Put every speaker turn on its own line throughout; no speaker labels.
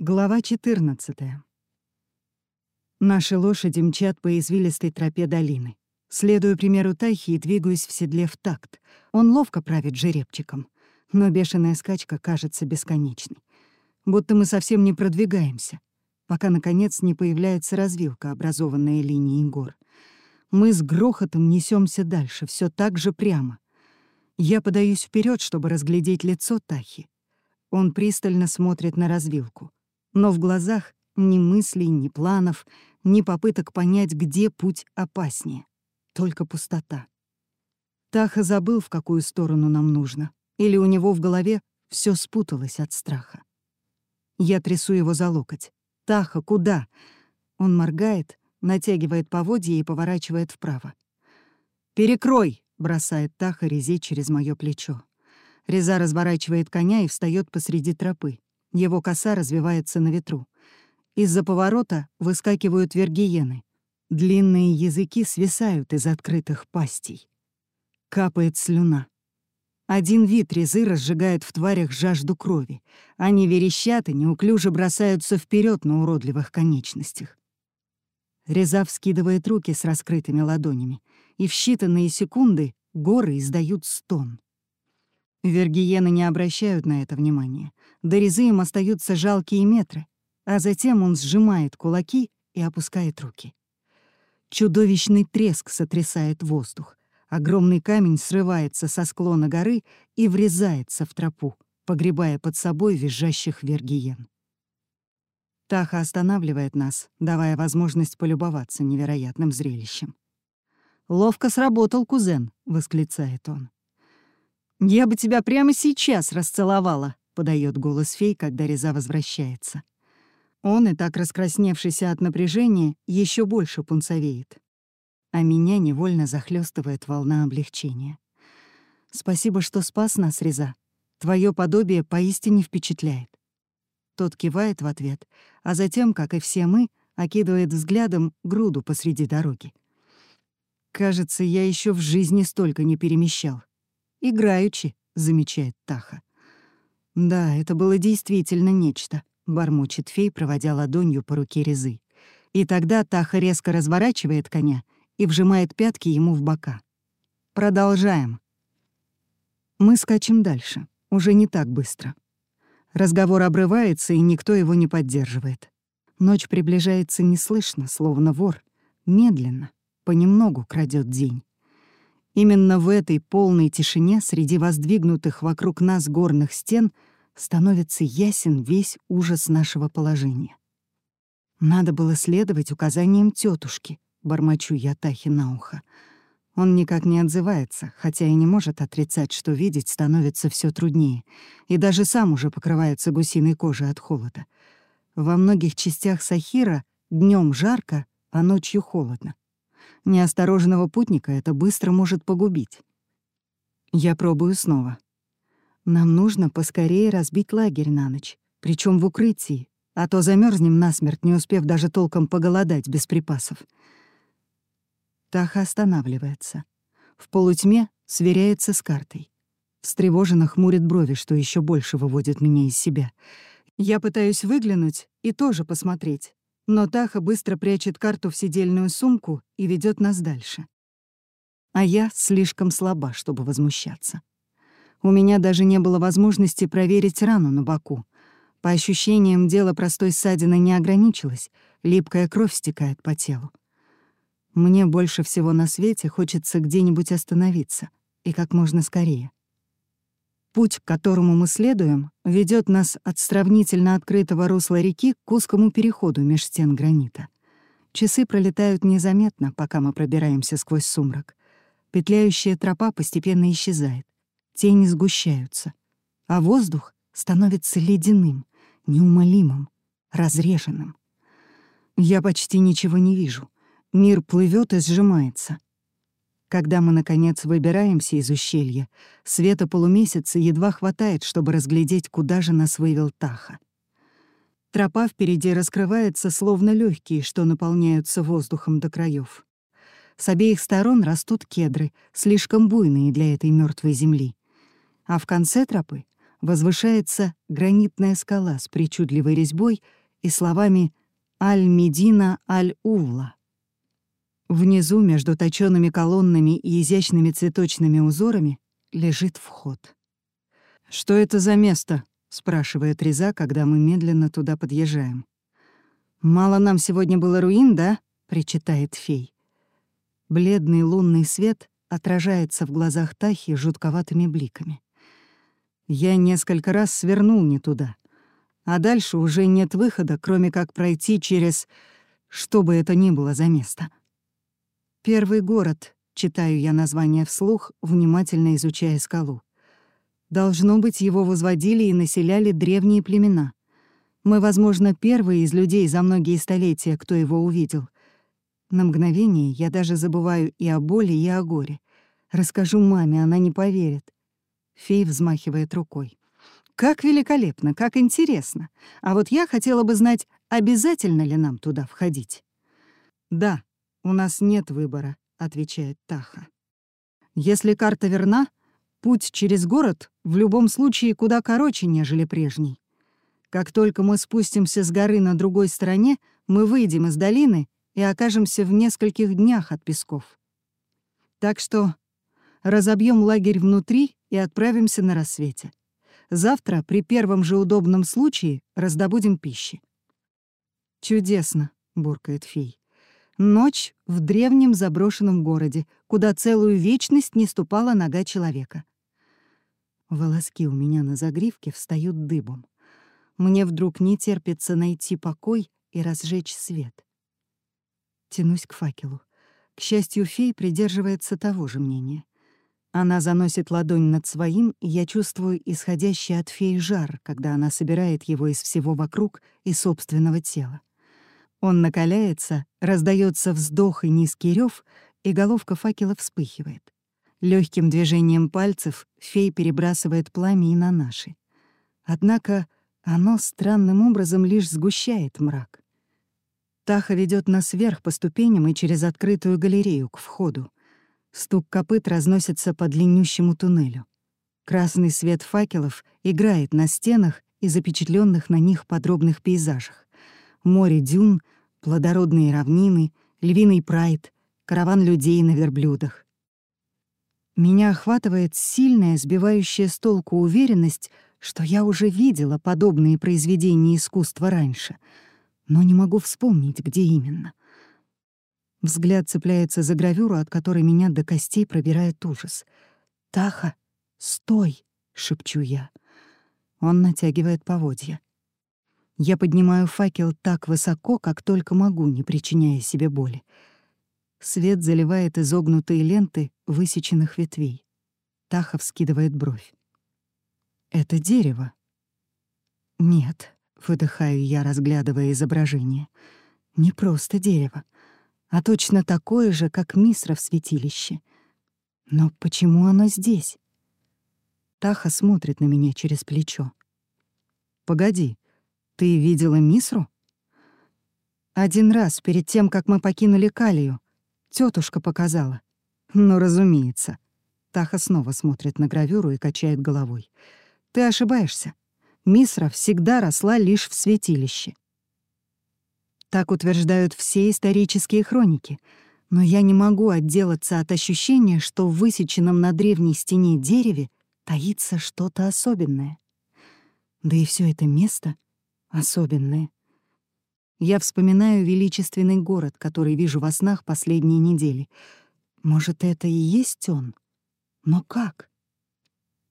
Глава 14. Наши лошади мчат по извилистой тропе долины. Следую примеру Тайхи и двигаюсь в седле в такт. Он ловко правит жеребчиком. Но бешеная скачка кажется бесконечной. Будто мы совсем не продвигаемся, пока, наконец, не появляется развилка, образованная линией гор. Мы с грохотом несемся дальше, все так же прямо. Я подаюсь вперед, чтобы разглядеть лицо Тахи. Он пристально смотрит на развилку — но в глазах ни мыслей, ни планов, ни попыток понять, где путь опаснее. Только пустота. Таха забыл, в какую сторону нам нужно. Или у него в голове все спуталось от страха. Я трясу его за локоть. «Таха, куда?» Он моргает, натягивает поводья и поворачивает вправо. «Перекрой!» — бросает Таха резе через мое плечо. Реза разворачивает коня и встает посреди тропы. Его коса развивается на ветру. Из-за поворота выскакивают вергиены. Длинные языки свисают из открытых пастей. Капает слюна. Один вид резы разжигает в тварях жажду крови. Они верещат и неуклюже бросаются вперед на уродливых конечностях. Реза вскидывает руки с раскрытыми ладонями, и в считанные секунды горы издают стон. Вергиены не обращают на это внимания. До резы им остаются жалкие метры, а затем он сжимает кулаки и опускает руки. Чудовищный треск сотрясает воздух. Огромный камень срывается со склона горы и врезается в тропу, погребая под собой визжащих вергиен. Таха останавливает нас, давая возможность полюбоваться невероятным зрелищем. «Ловко сработал, кузен!» — восклицает он. «Я бы тебя прямо сейчас расцеловала», — подает голос фей, когда Реза возвращается. Он, и так раскрасневшийся от напряжения, еще больше пунцовеет. А меня невольно захлестывает волна облегчения. «Спасибо, что спас нас, Реза. Твое подобие поистине впечатляет». Тот кивает в ответ, а затем, как и все мы, окидывает взглядом груду посреди дороги. Кажется, я еще в жизни столько не перемещал. «Играючи», — замечает Таха. «Да, это было действительно нечто», — бормочет фей, проводя ладонью по руке резы. И тогда Таха резко разворачивает коня и вжимает пятки ему в бока. «Продолжаем». Мы скачем дальше, уже не так быстро. Разговор обрывается, и никто его не поддерживает. Ночь приближается неслышно, словно вор, медленно, понемногу крадет день. Именно в этой полной тишине среди воздвигнутых вокруг нас горных стен становится ясен весь ужас нашего положения. Надо было следовать указаниям тетушки, бормочу я Тахи на ухо. Он никак не отзывается, хотя и не может отрицать, что видеть становится все труднее, и даже сам уже покрывается гусиной кожей от холода. Во многих частях Сахира днем жарко, а ночью холодно. Неосторожного путника это быстро может погубить. Я пробую снова. Нам нужно поскорее разбить лагерь на ночь, причем в укрытии, а то замерзнем насмерть, не успев даже толком поголодать без припасов. Таха останавливается. В полутьме сверяется с картой. Встревоженно хмурит брови, что еще больше выводит меня из себя. Я пытаюсь выглянуть и тоже посмотреть, но Таха быстро прячет карту в сидельную сумку и ведет нас дальше. А я слишком слаба, чтобы возмущаться. У меня даже не было возможности проверить рану на боку. По ощущениям, дело простой ссадины не ограничилось, липкая кровь стекает по телу. Мне больше всего на свете хочется где-нибудь остановиться, и как можно скорее. Путь, к которому мы следуем, ведет нас от сравнительно открытого русла реки к узкому переходу меж стен гранита. Часы пролетают незаметно, пока мы пробираемся сквозь сумрак. Петляющая тропа постепенно исчезает. Тени сгущаются. А воздух становится ледяным, неумолимым, разреженным. Я почти ничего не вижу. Мир плывет и сжимается. Когда мы, наконец, выбираемся из ущелья, света полумесяца едва хватает, чтобы разглядеть, куда же нас вывел Таха. Тропа впереди раскрывается, словно легкие, что наполняются воздухом до краев. С обеих сторон растут кедры, слишком буйные для этой мертвой земли. А в конце тропы возвышается гранитная скала с причудливой резьбой и словами «Аль-Медина Аль-Улла». Внизу, между точёными колоннами и изящными цветочными узорами, лежит вход. «Что это за место?» — спрашивает Реза, когда мы медленно туда подъезжаем. «Мало нам сегодня было руин, да?» — причитает фей. Бледный лунный свет отражается в глазах Тахи жутковатыми бликами. Я несколько раз свернул не туда, а дальше уже нет выхода, кроме как пройти через... что бы это ни было за место. «Первый город», — читаю я название вслух, внимательно изучая скалу. Должно быть, его возводили и населяли древние племена. Мы, возможно, первые из людей за многие столетия, кто его увидел. На мгновение я даже забываю и о боли, и о горе. Расскажу маме, она не поверит. Фей взмахивает рукой. «Как великолепно, как интересно. А вот я хотела бы знать, обязательно ли нам туда входить?» «Да, у нас нет выбора», — отвечает Таха. «Если карта верна, путь через город в любом случае куда короче, нежели прежний. Как только мы спустимся с горы на другой стороне, мы выйдем из долины и окажемся в нескольких днях от песков. Так что разобьем лагерь внутри и отправимся на рассвете. Завтра при первом же удобном случае раздобудем пищи. «Чудесно», — буркает фей. «Ночь в древнем заброшенном городе, куда целую вечность не ступала нога человека». Волоски у меня на загривке встают дыбом. Мне вдруг не терпится найти покой и разжечь свет. Тянусь к факелу. К счастью, фей придерживается того же мнения. Она заносит ладонь над своим, и я чувствую исходящий от феи жар, когда она собирает его из всего вокруг и собственного тела. Он накаляется, раздается вздох и низкий рев, и головка факела вспыхивает. Легким движением пальцев фей перебрасывает пламя и на наши. Однако оно странным образом лишь сгущает мрак. Таха ведет нас вверх по ступеням и через открытую галерею к входу. Стук копыт разносится по длиннющему туннелю. Красный свет факелов играет на стенах и запечатленных на них подробных пейзажах. Море дюн, плодородные равнины, львиный прайд, караван людей на верблюдах. Меня охватывает сильная, сбивающая с толку уверенность, что я уже видела подобные произведения искусства раньше, но не могу вспомнить, где именно. Взгляд цепляется за гравюру, от которой меня до костей пробирает ужас. «Таха, стой!» — шепчу я. Он натягивает поводья. Я поднимаю факел так высоко, как только могу, не причиняя себе боли. Свет заливает изогнутые ленты высеченных ветвей. Таха вскидывает бровь. «Это дерево?» «Нет», — выдыхаю я, разглядывая изображение. «Не просто дерево а точно такое же, как Мисра в святилище. Но почему оно здесь? Таха смотрит на меня через плечо. «Погоди, ты видела Мисру?» «Один раз, перед тем, как мы покинули Калию. Тетушка показала». «Ну, разумеется». Таха снова смотрит на гравюру и качает головой. «Ты ошибаешься. Мисра всегда росла лишь в святилище. Так утверждают все исторические хроники. Но я не могу отделаться от ощущения, что в высеченном на древней стене дереве таится что-то особенное. Да и все это место особенное. Я вспоминаю величественный город, который вижу во снах последние недели. Может, это и есть он? Но как?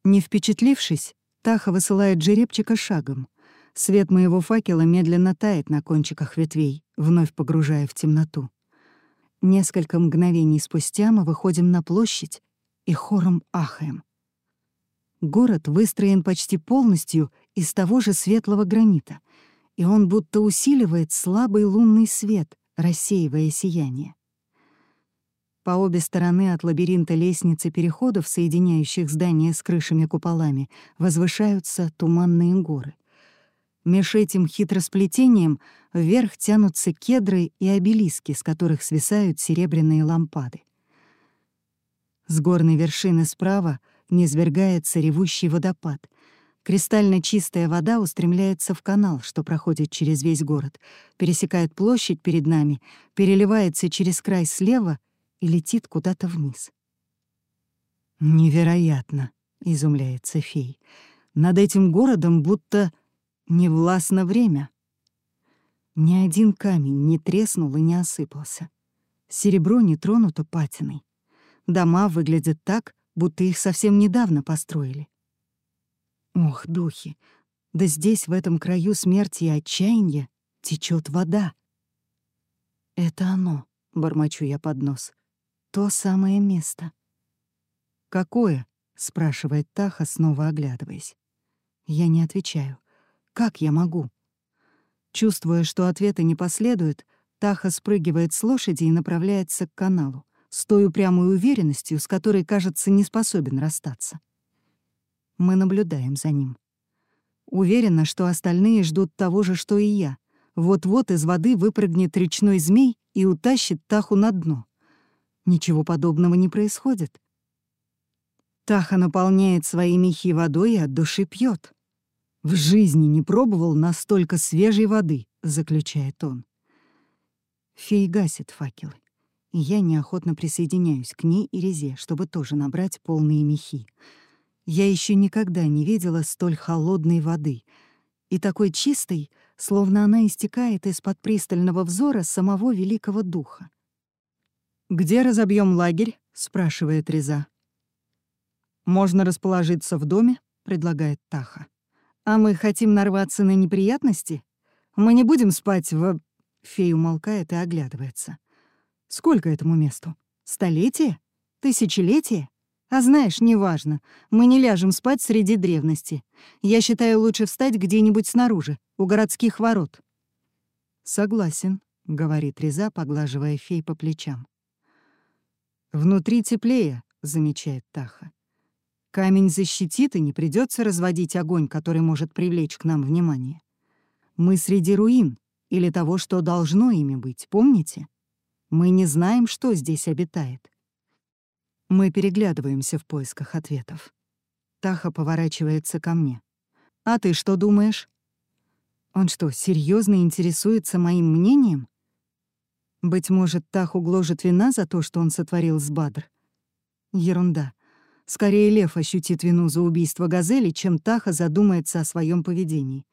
Не впечатлившись, Таха высылает жеребчика шагом. Свет моего факела медленно тает на кончиках ветвей, вновь погружая в темноту. Несколько мгновений спустя мы выходим на площадь и хором ахаем. Город выстроен почти полностью из того же светлого гранита, и он будто усиливает слабый лунный свет, рассеивая сияние. По обе стороны от лабиринта лестницы переходов, соединяющих здания с крышами-куполами, возвышаются туманные горы — Меж этим хитросплетением вверх тянутся кедры и обелиски, с которых свисают серебряные лампады. С горной вершины справа низвергается ревущий водопад. Кристально чистая вода устремляется в канал, что проходит через весь город, пересекает площадь перед нами, переливается через край слева и летит куда-то вниз. «Невероятно!» — изумляется фей. «Над этим городом будто невластно время». Ни один камень не треснул и не осыпался. Серебро не тронуто патиной. Дома выглядят так, будто их совсем недавно построили. Ох, духи, да здесь, в этом краю смерти и отчаяния, течет вода. Это оно, бормочу я под нос. То самое место. Какое? спрашивает Таха, снова оглядываясь. Я не отвечаю. Как я могу? Чувствуя, что ответа не последует, Таха спрыгивает с лошади и направляется к каналу, с той упрямой уверенностью, с которой, кажется, не способен расстаться. Мы наблюдаем за ним. Уверена, что остальные ждут того же, что и я. Вот-вот из воды выпрыгнет речной змей и утащит Таху на дно. Ничего подобного не происходит. Таха наполняет свои мехи водой и от души пьет. «В жизни не пробовал настолько свежей воды», — заключает он. Фей гасит факелы, и я неохотно присоединяюсь к ней и Резе, чтобы тоже набрать полные мехи. Я еще никогда не видела столь холодной воды и такой чистой, словно она истекает из-под пристального взора самого великого духа. «Где разобьем лагерь?» — спрашивает Реза. «Можно расположиться в доме», — предлагает Таха. «А мы хотим нарваться на неприятности? Мы не будем спать в...» Фей умолкает и оглядывается. «Сколько этому месту? Столетие? Тысячелетие?» А знаешь, неважно. Мы не ляжем спать среди древности. Я считаю, лучше встать где-нибудь снаружи, у городских ворот». «Согласен», — говорит Реза, поглаживая фей по плечам. «Внутри теплее», — замечает Таха. «Камень защитит, и не придется разводить огонь, который может привлечь к нам внимание. Мы среди руин, или того, что должно ими быть, помните? Мы не знаем, что здесь обитает. Мы переглядываемся в поисках ответов. Таха поворачивается ко мне. «А ты что думаешь?» Он что, серьезно интересуется моим мнением? Быть может, Таху гложет вина за то, что он сотворил с Бадр? Ерунда. Скорее Лев ощутит вину за убийство Газели, чем Таха задумается о своем поведении.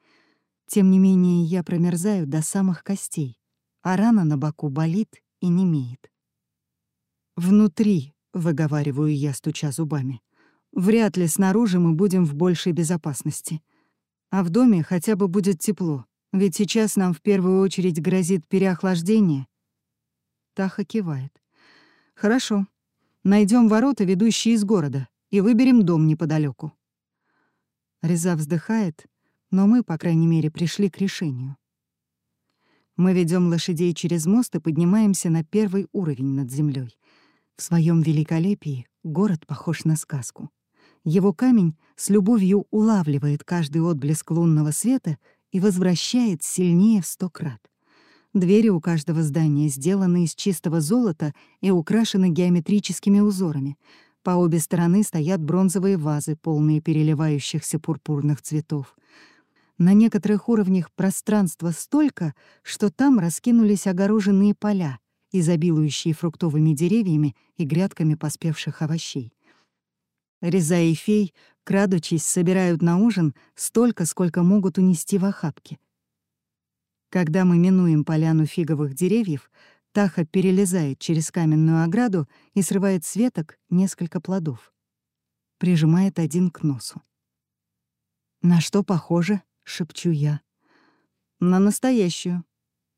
Тем не менее, я промерзаю до самых костей, а рана на боку болит и немеет. Внутри выговариваю я, стуча зубами. Вряд ли снаружи мы будем в большей безопасности. А в доме хотя бы будет тепло, ведь сейчас нам в первую очередь грозит переохлаждение. Таха кивает. Хорошо. Найдем ворота, ведущие из города, и выберем дом неподалеку. Реза вздыхает, но мы, по крайней мере, пришли к решению. Мы ведем лошадей через мост и поднимаемся на первый уровень над землей. В своем великолепии город похож на сказку. Его камень с любовью улавливает каждый отблеск лунного света и возвращает сильнее в сто крат. Двери у каждого здания сделаны из чистого золота и украшены геометрическими узорами. По обе стороны стоят бронзовые вазы, полные переливающихся пурпурных цветов. На некоторых уровнях пространства столько, что там раскинулись огороженные поля, изобилующие фруктовыми деревьями и грядками поспевших овощей. Реза и фей, крадучись, собирают на ужин столько, сколько могут унести в охапке. Когда мы минуем поляну фиговых деревьев, Таха перелезает через каменную ограду и срывает с веток несколько плодов. Прижимает один к носу. «На что похоже?» — шепчу я. «На настоящую»,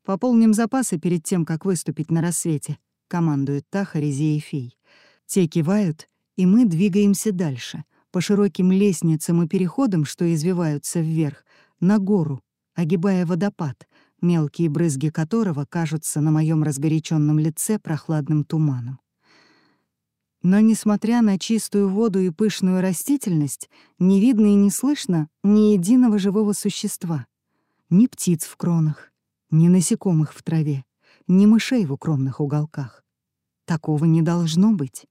«Пополним запасы перед тем, как выступить на рассвете», — командует Таха, Резея и Фей. Те кивают, и мы двигаемся дальше, по широким лестницам и переходам, что извиваются вверх, на гору, огибая водопад, мелкие брызги которого кажутся на моем разгоряченном лице прохладным туманом. Но, несмотря на чистую воду и пышную растительность, не видно и не слышно ни единого живого существа. Ни птиц в кронах, ни насекомых в траве, ни мышей в укромных уголках. Такого не должно быть.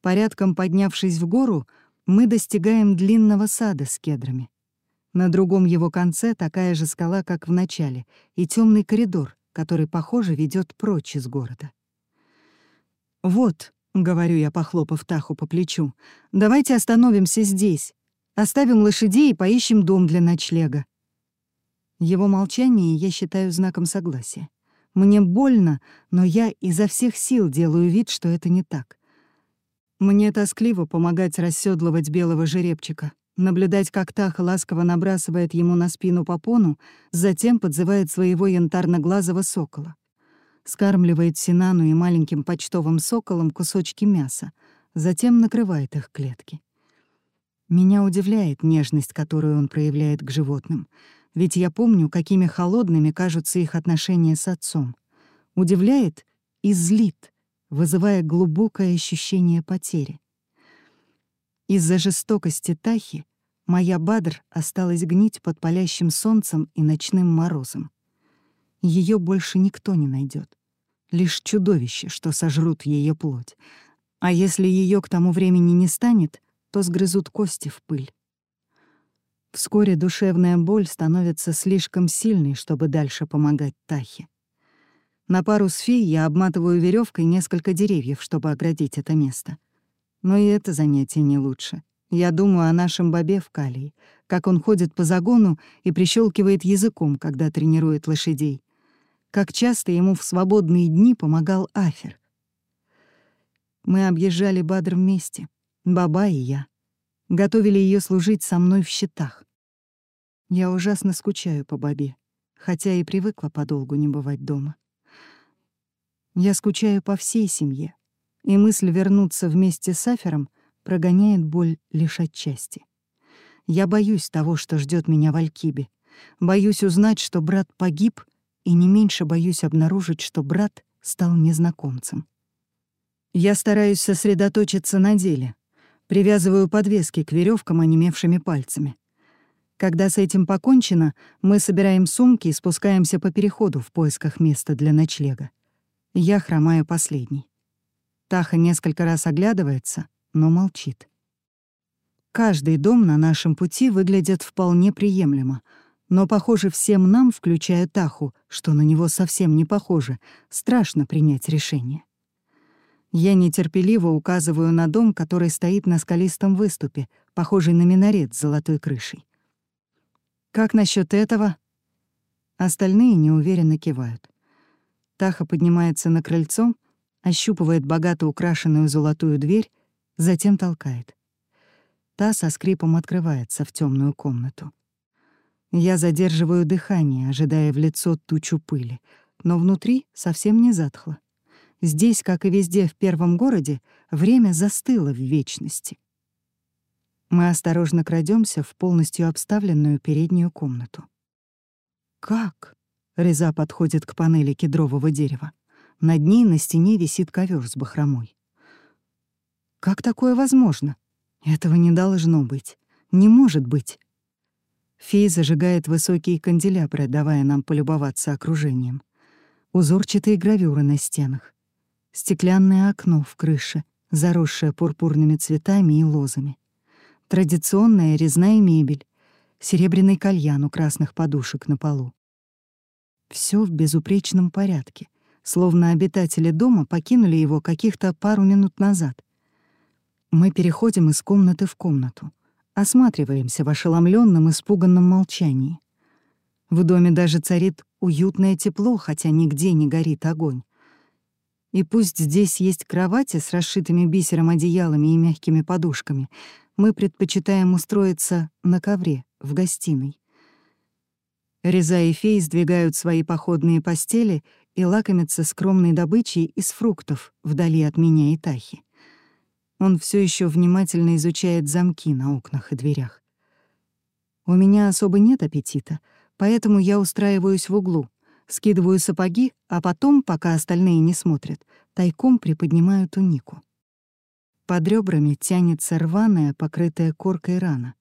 Порядком поднявшись в гору, Мы достигаем длинного сада с кедрами. На другом его конце такая же скала, как в начале, и темный коридор, который, похоже, ведет прочь из города. «Вот», — говорю я, похлопав Таху по плечу, — «давайте остановимся здесь. Оставим лошадей и поищем дом для ночлега». Его молчание я считаю знаком согласия. Мне больно, но я изо всех сил делаю вид, что это не так. Мне тоскливо помогать расседлывать белого жеребчика, наблюдать, как Таха ласково набрасывает ему на спину попону, затем подзывает своего янтарно-глазого сокола. Скармливает Синану и маленьким почтовым соколам кусочки мяса, затем накрывает их клетки. Меня удивляет нежность, которую он проявляет к животным, ведь я помню, какими холодными кажутся их отношения с отцом. Удивляет и злит, вызывая глубокое ощущение потери. Из-за жестокости Тахи моя Бадр осталась гнить под палящим солнцем и ночным морозом. Ее больше никто не найдет, Лишь чудовище, что сожрут ее плоть. А если ее к тому времени не станет, то сгрызут кости в пыль. Вскоре душевная боль становится слишком сильной, чтобы дальше помогать Тахе. На пару с фей я обматываю веревкой несколько деревьев, чтобы оградить это место. Но и это занятие не лучше. Я думаю о нашем бобе в Калии, как он ходит по загону и прищелкивает языком, когда тренирует лошадей. Как часто ему в свободные дни помогал Афер. Мы объезжали Бадр вместе, Баба и я. Готовили ее служить со мной в щитах. Я ужасно скучаю по Бабе, хотя и привыкла подолгу не бывать дома. Я скучаю по всей семье, и мысль вернуться вместе с Афером прогоняет боль лишь отчасти. Я боюсь того, что ждет меня в Алькибе. Боюсь узнать, что брат погиб, и не меньше боюсь обнаружить, что брат стал незнакомцем. Я стараюсь сосредоточиться на деле. Привязываю подвески к веревкам онемевшими пальцами. Когда с этим покончено, мы собираем сумки и спускаемся по переходу в поисках места для ночлега. Я хромаю последний. Таха несколько раз оглядывается, но молчит. Каждый дом на нашем пути выглядит вполне приемлемо, но, похоже, всем нам, включая Таху, что на него совсем не похоже, страшно принять решение. Я нетерпеливо указываю на дом, который стоит на скалистом выступе, похожий на минарет с золотой крышей. «Как насчет этого?» Остальные неуверенно кивают. Таха поднимается на крыльцо, ощупывает богато украшенную золотую дверь, затем толкает. Та со скрипом открывается в темную комнату. Я задерживаю дыхание, ожидая в лицо тучу пыли, но внутри совсем не затхло. Здесь, как и везде в первом городе, время застыло в вечности. Мы осторожно крадемся в полностью обставленную переднюю комнату. «Как?» — Реза подходит к панели кедрового дерева. Над ней на стене висит ковер с бахромой. Как такое возможно? Этого не должно быть. Не может быть. Фей зажигает высокие канделябры, давая нам полюбоваться окружением. Узорчатые гравюры на стенах. Стеклянное окно в крыше, заросшее пурпурными цветами и лозами. Традиционная резная мебель, серебряный кальян у красных подушек на полу. Все в безупречном порядке словно обитатели дома покинули его каких-то пару минут назад. Мы переходим из комнаты в комнату, осматриваемся в ошеломленном, испуганном молчании. В доме даже царит уютное тепло, хотя нигде не горит огонь. И пусть здесь есть кровати с расшитыми бисером одеялами и мягкими подушками, мы предпочитаем устроиться на ковре в гостиной. Реза и фей сдвигают свои походные постели и лакомится скромной добычей из фруктов вдали от меня и Тахи. Он все еще внимательно изучает замки на окнах и дверях. У меня особо нет аппетита, поэтому я устраиваюсь в углу, скидываю сапоги, а потом, пока остальные не смотрят, тайком приподнимаю тунику. Под ребрами тянется рваная, покрытая коркой рана.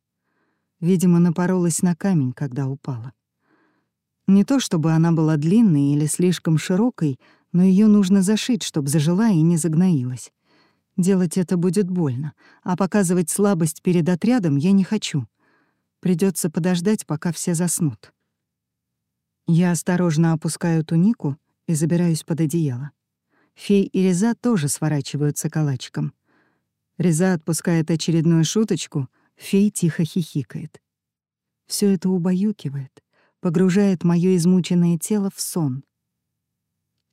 Видимо, напоролась на камень, когда упала. Не то чтобы она была длинной или слишком широкой, но ее нужно зашить, чтобы зажила и не загноилась. Делать это будет больно, а показывать слабость перед отрядом я не хочу. Придется подождать, пока все заснут. Я осторожно опускаю тунику и забираюсь под одеяло. Фей и Реза тоже сворачиваются калачиком. Реза отпускает очередную шуточку, Фей тихо хихикает. Все это убаюкивает, погружает мое измученное тело в сон.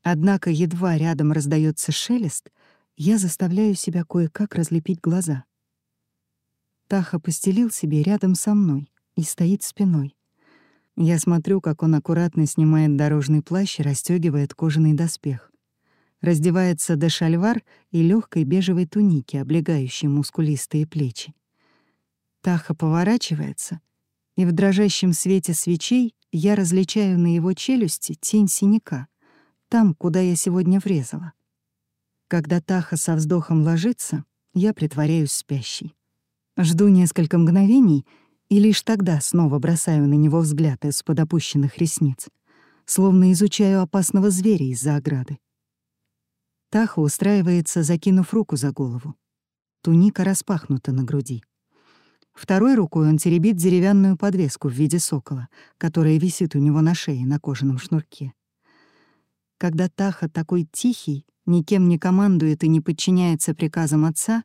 Однако едва рядом раздается шелест, я заставляю себя кое-как разлепить глаза. Таха постелил себе рядом со мной и стоит спиной. Я смотрю, как он аккуратно снимает дорожный плащ и расстегивает кожаный доспех. Раздевается до шальвар и легкой бежевой туники, облегающей мускулистые плечи. Таха поворачивается, и в дрожащем свете свечей я различаю на его челюсти тень синяка, там, куда я сегодня врезала. Когда Таха со вздохом ложится, я притворяюсь спящей. Жду несколько мгновений и лишь тогда снова бросаю на него взгляд из-под опущенных ресниц, словно изучаю опасного зверя из-за ограды. Таха устраивается, закинув руку за голову. Туника распахнута на груди. Второй рукой он теребит деревянную подвеску в виде сокола, которая висит у него на шее на кожаном шнурке. Когда Таха такой тихий, никем не командует и не подчиняется приказам отца,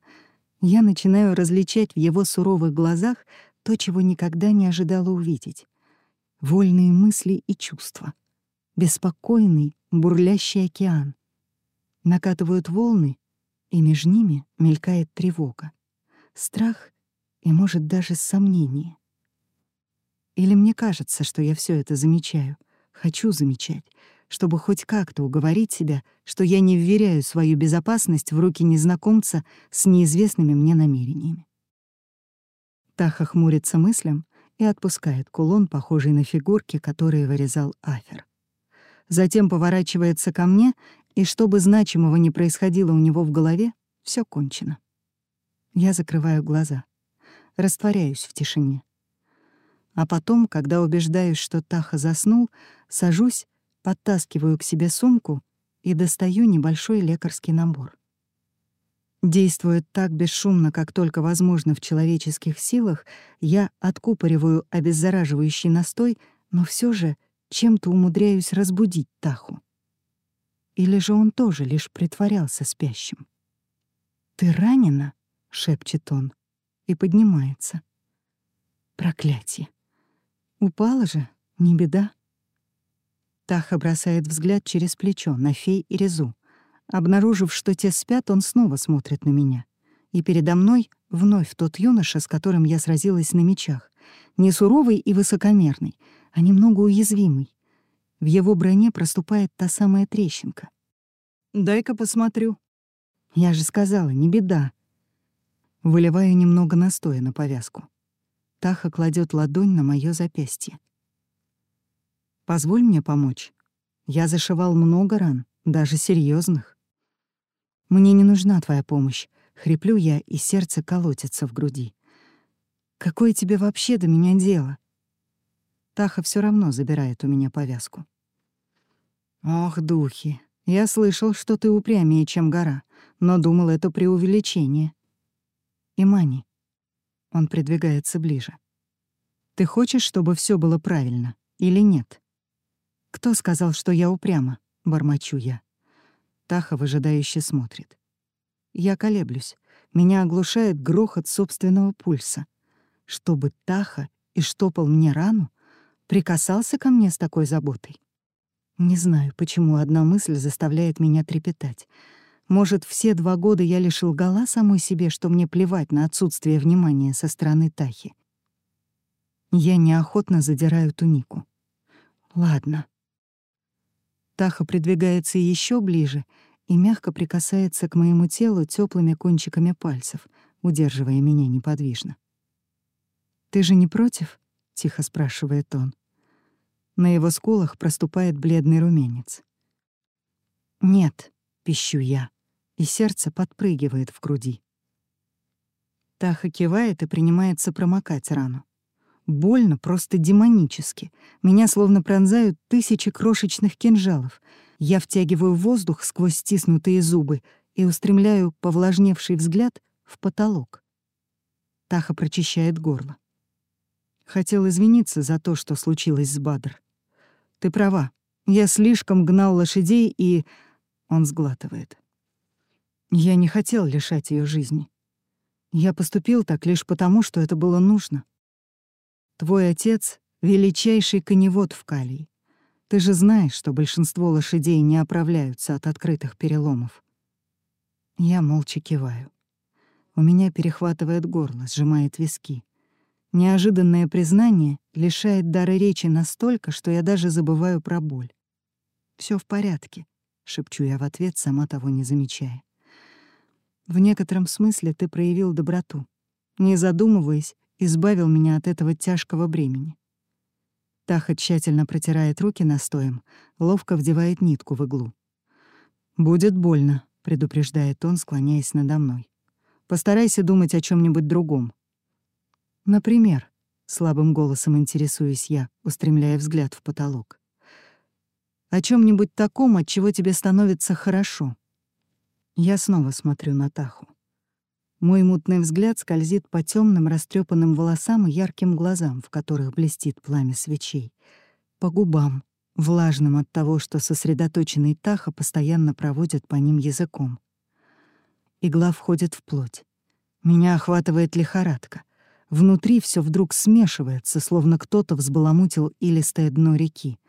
я начинаю различать в его суровых глазах то, чего никогда не ожидала увидеть. Вольные мысли и чувства. Беспокойный, бурлящий океан. Накатывают волны, и между ними мелькает тревога. Страх и, может, даже сомнение. Или мне кажется, что я все это замечаю, хочу замечать, чтобы хоть как-то уговорить себя, что я не вверяю свою безопасность в руки незнакомца с неизвестными мне намерениями. Таха хмурится мыслям и отпускает кулон, похожий на фигурки, которые вырезал Афер. Затем поворачивается ко мне, и чтобы значимого не происходило у него в голове, все кончено. Я закрываю глаза растворяюсь в тишине. А потом, когда убеждаюсь, что Таха заснул, сажусь, подтаскиваю к себе сумку и достаю небольшой лекарский набор. Действует так бесшумно, как только возможно в человеческих силах, я откупориваю обеззараживающий настой, но все же чем-то умудряюсь разбудить Таху. Или же он тоже лишь притворялся спящим? «Ты ранена?» — шепчет он и поднимается. Проклятие. Упала же, не беда. Таха бросает взгляд через плечо на фей и резу. Обнаружив, что те спят, он снова смотрит на меня. И передо мной вновь тот юноша, с которым я сразилась на мечах. Не суровый и высокомерный, а немного уязвимый. В его броне проступает та самая трещинка. «Дай-ка посмотрю». Я же сказала, не беда. Выливаю немного настоя на повязку. Таха кладет ладонь на мое запястье. «Позволь мне помочь. Я зашивал много ран, даже серьезных. Мне не нужна твоя помощь. Хриплю я, и сердце колотится в груди. Какое тебе вообще до меня дело? Таха все равно забирает у меня повязку. Ох, духи, я слышал, что ты упрямее, чем гора, но думал, это преувеличение. Имани. Он придвигается ближе. Ты хочешь, чтобы все было правильно или нет? Кто сказал, что я упряма? Бормочу я. Таха выжидающе смотрит. Я колеблюсь. Меня оглушает грохот собственного пульса. Чтобы Таха и штопал мне рану, прикасался ко мне с такой заботой. Не знаю, почему одна мысль заставляет меня трепетать — может, все два года я лишь лгала самой себе, что мне плевать на отсутствие внимания со стороны Тахи. Я неохотно задираю тунику. Ладно. Таха придвигается еще ближе и мягко прикасается к моему телу теплыми кончиками пальцев, удерживая меня неподвижно. «Ты же не против?» — тихо спрашивает он. На его скулах проступает бледный румянец. «Нет», — пищу я и сердце подпрыгивает в груди. Таха кивает и принимается промокать рану. Больно, просто демонически. Меня словно пронзают тысячи крошечных кинжалов. Я втягиваю воздух сквозь стиснутые зубы и устремляю повлажневший взгляд в потолок. Таха прочищает горло. Хотел извиниться за то, что случилось с Бадр. Ты права, я слишком гнал лошадей и... Он сглатывает. Я не хотел лишать ее жизни. Я поступил так лишь потому, что это было нужно. Твой отец — величайший коневод в Калии. Ты же знаешь, что большинство лошадей не оправляются от открытых переломов. Я молча киваю. У меня перехватывает горло, сжимает виски. Неожиданное признание лишает дара речи настолько, что я даже забываю про боль. Все в порядке», — шепчу я в ответ, сама того не замечая. «В некотором смысле ты проявил доброту. Не задумываясь, избавил меня от этого тяжкого бремени». Таха тщательно протирает руки настоем, ловко вдевает нитку в иглу. «Будет больно», — предупреждает он, склоняясь надо мной. «Постарайся думать о чем нибудь другом. «Например?» — слабым голосом интересуюсь я, устремляя взгляд в потолок. «О чем нибудь таком, от чего тебе становится хорошо?» Я снова смотрю на Таху. Мой мутный взгляд скользит по темным растрепанным волосам и ярким глазам, в которых блестит пламя свечей, по губам, влажным от того, что сосредоточенный Таха постоянно проводит по ним языком. Игла входит в плоть. Меня охватывает лихорадка — Внутри все вдруг смешивается, словно кто-то взбаламутил илистое дно реки.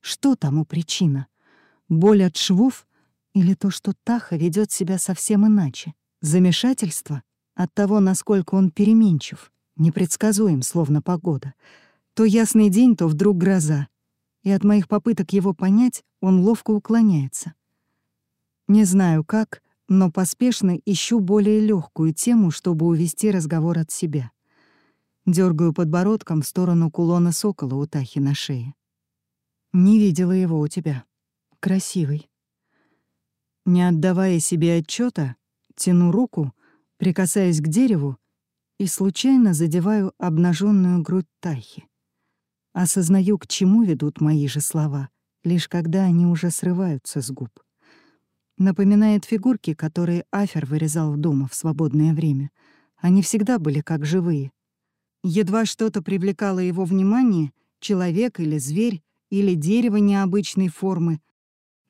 Что тому причина? Боль от швов или то, что Таха ведет себя совсем иначе? Замешательство от того, насколько он переменчив, непредсказуем, словно погода. То ясный день, то вдруг гроза. И от моих попыток его понять он ловко уклоняется. Не знаю как, но поспешно ищу более легкую тему, чтобы увести разговор от себя. Дергаю подбородком в сторону кулона сокола у Тахи на шее. «Не видела его у тебя. Красивый». Не отдавая себе отчета, тяну руку, прикасаясь к дереву и случайно задеваю обнаженную грудь Тахи. Осознаю, к чему ведут мои же слова, лишь когда они уже срываются с губ. Напоминает фигурки, которые Афер вырезал дома в свободное время. Они всегда были как живые, Едва что-то привлекало его внимание, человек или зверь, или дерево необычной формы.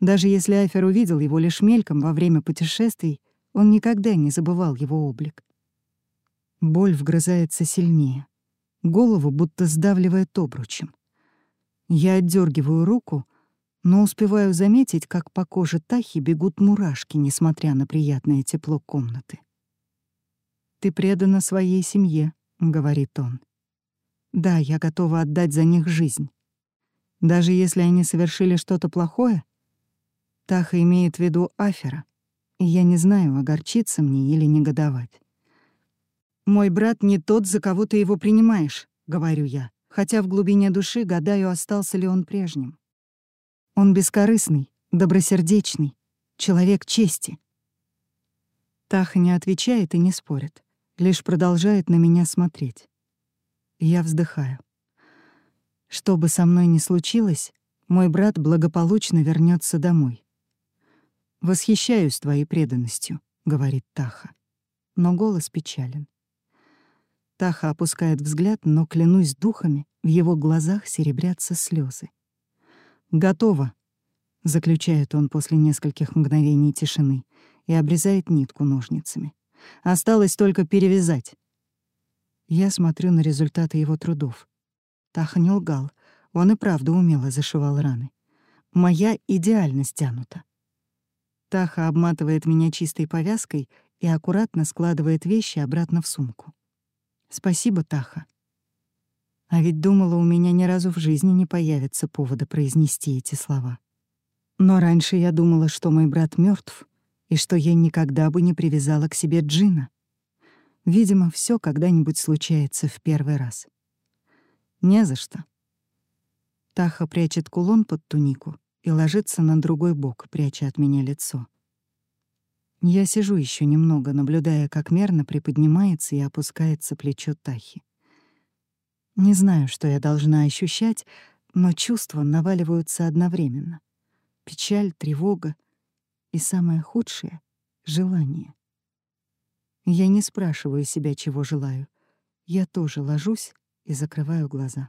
Даже если Афер увидел его лишь мельком во время путешествий, он никогда не забывал его облик. Боль вгрызается сильнее. Голову будто сдавливает обручем. Я отдергиваю руку, но успеваю заметить, как по коже Тахи бегут мурашки, несмотря на приятное тепло комнаты. «Ты предана своей семье», — говорит он. «Да, я готова отдать за них жизнь. Даже если они совершили что-то плохое, Таха имеет в виду Афера, и я не знаю, огорчиться мне или негодовать. «Мой брат не тот, за кого ты его принимаешь», — говорю я, хотя в глубине души гадаю, остался ли он прежним. Он бескорыстный, добросердечный, человек чести. Таха не отвечает и не спорит лишь продолжает на меня смотреть. Я вздыхаю. Что бы со мной ни случилось, мой брат благополучно вернется домой. «Восхищаюсь твоей преданностью», — говорит Таха. Но голос печален. Таха опускает взгляд, но, клянусь духами, в его глазах серебрятся слезы. «Готово», — заключает он после нескольких мгновений тишины и обрезает нитку ножницами. Осталось только перевязать. Я смотрю на результаты его трудов. Таха не лгал. Он и правда умело зашивал раны. Моя идеально стянута. Таха обматывает меня чистой повязкой и аккуратно складывает вещи обратно в сумку. Спасибо, Таха. А ведь думала, у меня ни разу в жизни не появится повода произнести эти слова. Но раньше я думала, что мой брат мертв, и что я никогда бы не привязала к себе Джина. Видимо, все когда-нибудь случается в первый раз. Не за что. Таха прячет кулон под тунику и ложится на другой бок, пряча от меня лицо. Я сижу еще немного, наблюдая, как мерно приподнимается и опускается плечо Тахи. Не знаю, что я должна ощущать, но чувства наваливаются одновременно. Печаль, тревога — и самое худшее — желание. Я не спрашиваю себя, чего желаю. Я тоже ложусь и закрываю глаза.